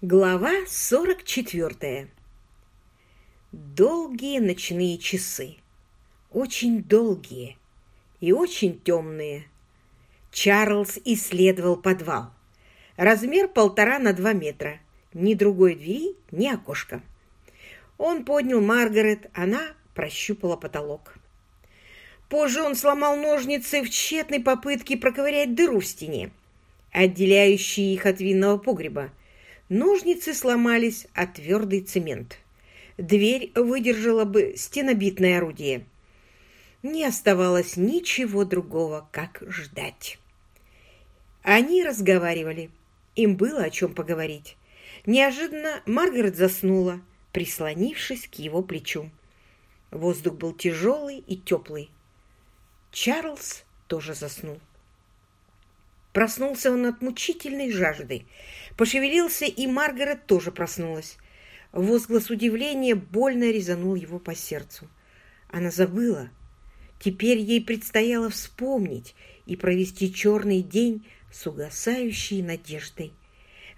Глава 44. Долгие ночные часы. Очень долгие и очень темные. Чарльз исследовал подвал. Размер полтора на два метра. Ни другой двери, ни окошка. Он поднял Маргарет, она прощупала потолок. Позже он сломал ножницы в тщетной попытке проковырять дыру в стене, отделяющие их от винного погреба, Ножницы сломались о твердый цемент. Дверь выдержала бы стенобитное орудие. Не оставалось ничего другого, как ждать. Они разговаривали. Им было о чем поговорить. Неожиданно Маргарет заснула, прислонившись к его плечу. Воздух был тяжелый и теплый. Чарльз тоже заснул. Проснулся он от мучительной жажды. Пошевелился, и Маргарет тоже проснулась. Возглас удивления больно резанул его по сердцу. Она забыла. Теперь ей предстояло вспомнить и провести черный день с угасающей надеждой.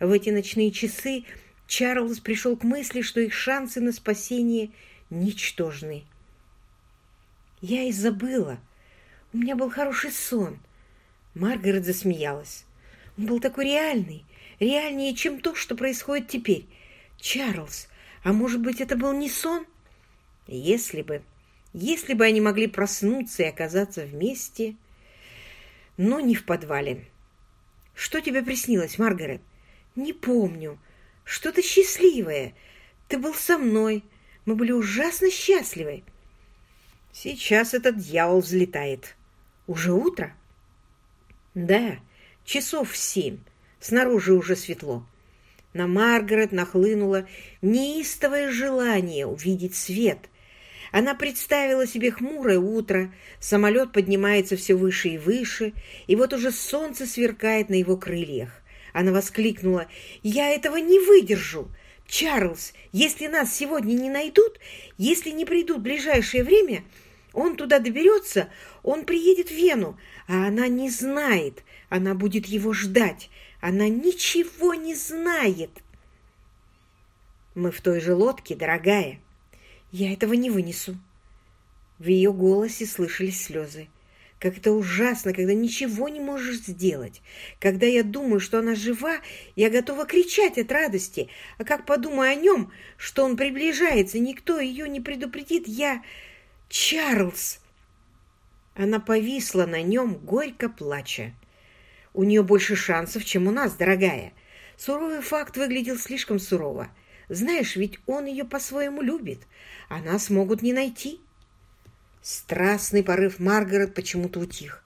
В эти ночные часы Чарльз пришел к мысли, что их шансы на спасение ничтожны. «Я и забыла. У меня был хороший сон», Маргарет засмеялась. Он был такой реальный, реальнее, чем то, что происходит теперь. Чарльз, а может быть, это был не сон? Если бы, если бы они могли проснуться и оказаться вместе, но не в подвале. Что тебе приснилось, Маргарет? Не помню. Что-то счастливое. Ты был со мной. Мы были ужасно счастливы. Сейчас этот дьявол взлетает. Уже утро? Да, часов в семь. Снаружи уже светло. На Маргарет нахлынуло неистовое желание увидеть свет. Она представила себе хмурое утро, самолет поднимается все выше и выше, и вот уже солнце сверкает на его крыльях. Она воскликнула «Я этого не выдержу!» «Чарльз, если нас сегодня не найдут, если не придут в ближайшее время, он туда доберется, он приедет в Вену, а она не знает, она будет его ждать. Она ничего не знает. Мы в той же лодке, дорогая. Я этого не вынесу. В ее голосе слышались слезы. Как это ужасно, когда ничего не можешь сделать. Когда я думаю, что она жива, я готова кричать от радости. А как подумаю о нем, что он приближается, никто ее не предупредит, я... Чарльз!» Она повисла на нем, горько плача. «У нее больше шансов, чем у нас, дорогая. Суровый факт выглядел слишком сурово. Знаешь, ведь он ее по-своему любит, а нас могут не найти». Страстный порыв Маргарет почему-то утих.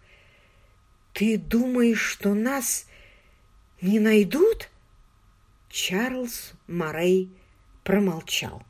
«Ты думаешь, что нас не найдут?» Чарльз Морей промолчал.